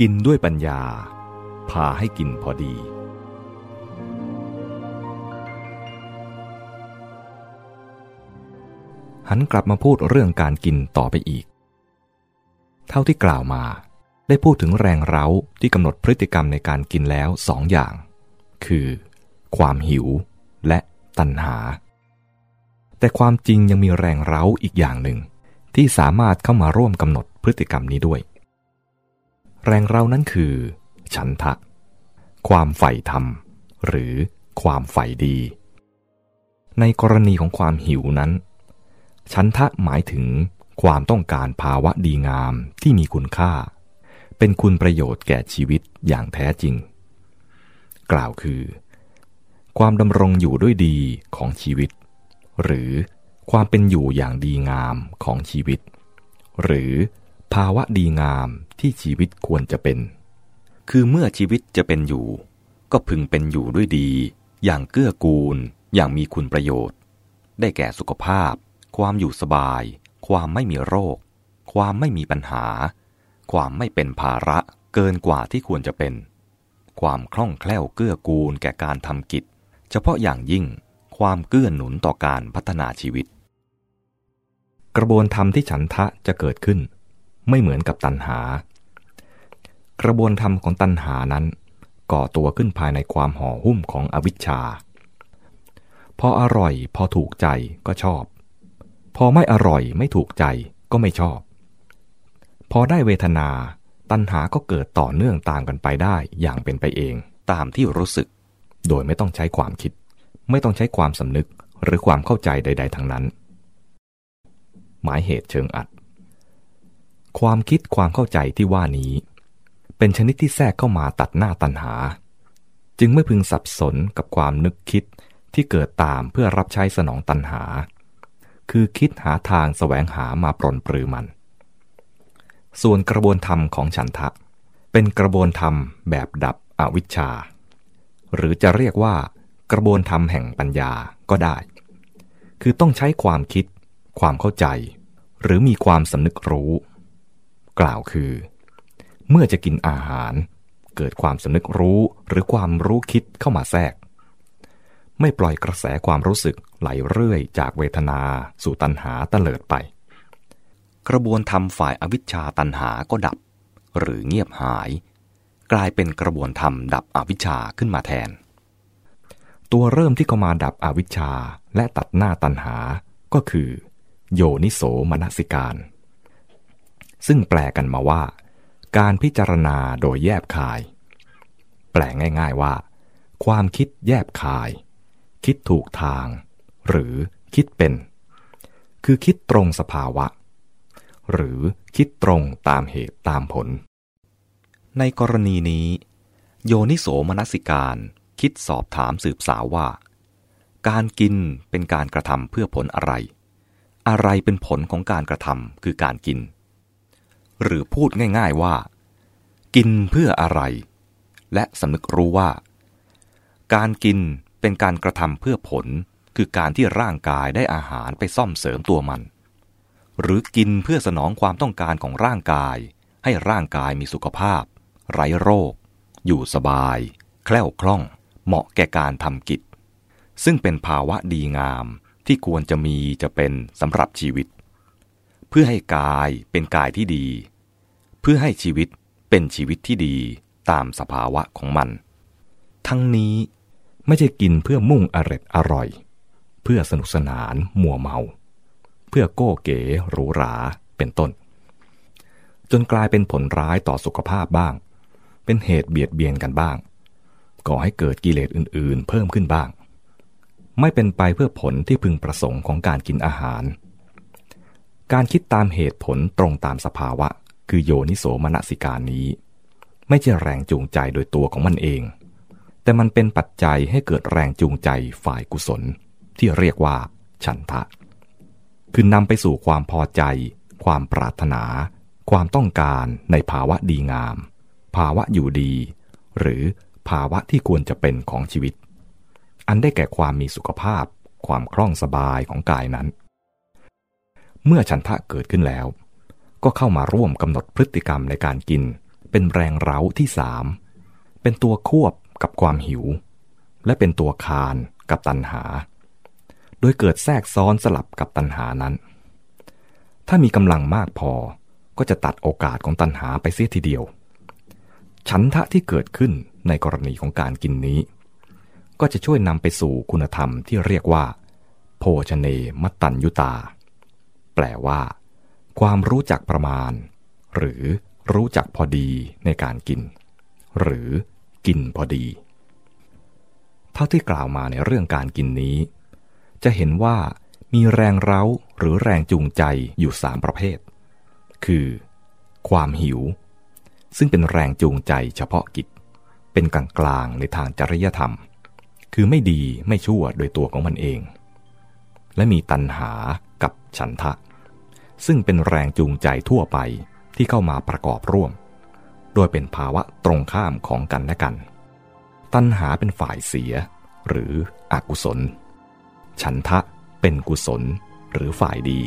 กินด้วยปัญญา พาให้กินพอดี หันกลับมาพูดเรื่องการกินต่อไปอีก เท่าที่กล่าวมาได้พูดถึงแรงเร้าที่กำหนดพฤติกรรมในการกินแล้วสองอย่าง คือ ความหิวและตัณหา แต่ความจริงยังมีแรงเร้าอีกอย่างหนึ่ง ที่สามารถเข้ามาร่วมกำหนดพฤติกรรมนี้ด้วย แรงเรานั้นคือ ฉันทะ ความใฝ่ธรรม หรือความใฝ่ดี ในกรณีของความหิวนั้น ฉันทะหมายถึงความต้องการภาวะดีงามที่มีคุณค่า เป็นคุณประโยชน์แก่ชีวิตอย่างแท้จริง กล่าวคือ ความดำรงอยู่ด้วยดีของชีวิต หรือความเป็นอยู่อย่างดีงามของชีวิต หรือ ภาวะดีงามที่ชีวิตควรจะเป็น คือเมื่อชีวิตจะเป็นอยู่ ก็พึงเป็นอยู่ด้วยดี อย่างเกื้อกูล อย่างมีคุณประโยชน์ ได้แก่สุขภาพ ความอยู่สบาย ความไม่มีโรค ความไม่มีปัญหา ความไม่เป็นภาระเกินกว่าที่ควรจะเป็น ความคล่องแคล่วเกื้อกูลแก่การทำกิจ เฉพาะอย่างยิ่งความเกื้อหนุนต่อการพัฒนาชีวิต กระบวนธรรมที่ฉันทะจะเกิดขึ้น ไม่เหมือนกับตัณหา กระบวนธรรมของตัณหานั้น ก่อตัวขึ้นภายในความห่อหุ้มของอวิชชา พออร่อยพอถูกใจก็ชอบ พอไม่อร่อยไม่ถูกใจก็ไม่ชอบ พอได้เวทนาตัณหาก็เกิดต่อเนื่องตามกันไปได้อย่างเป็นไปเองตามที่รู้สึก โดยไม่ต้องใช้ความคิด ไม่ต้องใช้ความสำนึกหรือความเข้าใจใด ๆทั้งนั้น หมายเหตุเชิงอัด ความคิดความเข้าใจที่ว่านี้ เป็นชนิดที่แทรกเข้ามาตัดหน้าตัณหา จึงไม่พึงสับสนกับความนึกคิดที่เกิดตามเพื่อรับใช้สนองตัณหา คือคิดหาทางแสวงหามาปรนปรือมัน ส่วนกระบวนธรรมของฉันทะ เป็นกระบวนธรรมแบบดับอวิชชา หรือจะเรียกว่ากระบวนธรรมแห่งปัญญาก็ได้ คือต้องใช้ความคิด ความเข้าใจ หรือมีความสำนึกรู้ กล่าวคือ เมื่อจะกินอาหาร เกิดความสำนึกรู้หรือความรู้คิดเข้ามาแทรก ไม่ปล่อยกระแสความรู้สึกไหลเรื่อยจากเวทนาสู่ตัณหาตะเลิดไป กระบวนธรรมฝ่ายอวิชชาตัณหาก็ดับ หรือเงียบหาย กลายเป็นกระบวนธรรมดับอวิชชาขึ้นมาแทน ตัวเริ่มที่เข้ามาดับอวิชชาและตัดหน้าตัณหาก็คือ โยนิโสมนสิการ ซึ่งแปลกันมาว่า การพิจารณาโดยแยบคาย แปลง่ายๆว่า ความคิดแยบคาย คิดถูกทาง หรือคิดเป็น คือคิดตรงสภาวะ หรือคิดตรงตามเหตุตามผล ในกรณีนี้ โยนิโสมนสิการคิดสอบถามสืบสาวว่า การกินเป็นการกระทำเพื่อผลอะไร อะไรเป็นผลของการกระทำคือการกิน หรือพูดง่ายๆว่า กินเพื่ออะไร และสำนึกรู้ว่า การกินเป็นการกระทำเพื่อผล คือการที่ร่างกายได้อาหารไปซ่อมเสริมตัวมัน หรือกินเพื่อสนองความต้องการของร่างกาย ให้ร่างกายมีสุขภาพ ไร้โรค อยู่สบาย แคล่วคล่อง เหมาะแก่การทำกิจ ซึ่งเป็นภาวะดีงามที่ควรจะมีจะเป็นสำหรับชีวิต เพื่อให้กายเป็นกายที่ดี เพื่อให้ชีวิตเป็นชีวิตที่ดีตามสภาวะของมัน ทั้งนี้ไม่ใช่กินเพื่อมุ่งอร็ดอร่อย เพื่อสนุกสนานมัวเมา เพื่อโก้เก๋หรูหราเป็นต้น จนกลายเป็นผลร้ายต่อสุขภาพบ้าง เป็นเหตุเบียดเบียนกันบ้าง ก่อให้เกิดกิเลสอื่นๆ เพิ่มขึ้นบ้าง ไม่เป็นไปเพื่อผลที่พึงประสงค์ของการกินอาหาร การคิดตามเหตุผลตรงตามสภาวะ คือโยนิโสมนสิการนี้ ไม่ใช่แรงจูงใจโดยตัวของมันเอง แต่มันเป็นปัจจัยให้เกิดแรงจูงใจฝ่ายกุศล ที่เรียกว่า ฉันทะ คือนำไปสู่ความพอใจ ความปรารถนา ความต้องการในภาวะดีงาม ภาวะอยู่ดี หรือภาวะที่ควรจะเป็นของชีวิต อันได้แก่ความมีสุขภาพ ความคล่องสบายของกายนั้น เมื่อฉันทะเกิดขึ้นแล้ว ก็เข้ามาร่วมกำหนดพฤติกรรมในการกิน เป็นแรงเร้าที่สามเป็นตัวควบกับความหิว และเป็นตัวคานกับตัณหา โดยเกิดแทรกซ้อนสลับกับตัณหานั้น ถ้ามีกำลังมากพอก็จะตัดโอกาสของตัณหาไปเสียทีเดียว ฉันทะที่เกิดขึ้นในกรณีของการกินนี้ ก็จะช่วยนำไปสู่คุณธรรมที่เรียกว่า โภชเนมตัญยุตา แปลว่า ความรู้จักประมาณ หรือรู้จักพอดีในการกิน หรือกินพอดี เท่าที่กล่าวมาในเรื่องการกินนี้ จะเห็นว่ามีแรงเร้าหรือแรงจูงใจอยู่สามประเภท คือ ความหิว ซึ่งเป็นแรงจูงใจเฉพาะกิจ เป็นกลางกลางในทางจริยธรรม คือไม่ดีไม่ชั่วโดยตัวของมันเอง และมีตัณหากับฉันทะ ซึ่งเป็นแรงจูงใจทั่วไปที่เข้ามาประกอบร่วม โดยเป็นภาวะตรงข้ามของกันและกัน ตัณหาเป็นฝ่ายเสีย หรืออกุศล ฉันทะเป็นกุศลหรือฝ่ายดี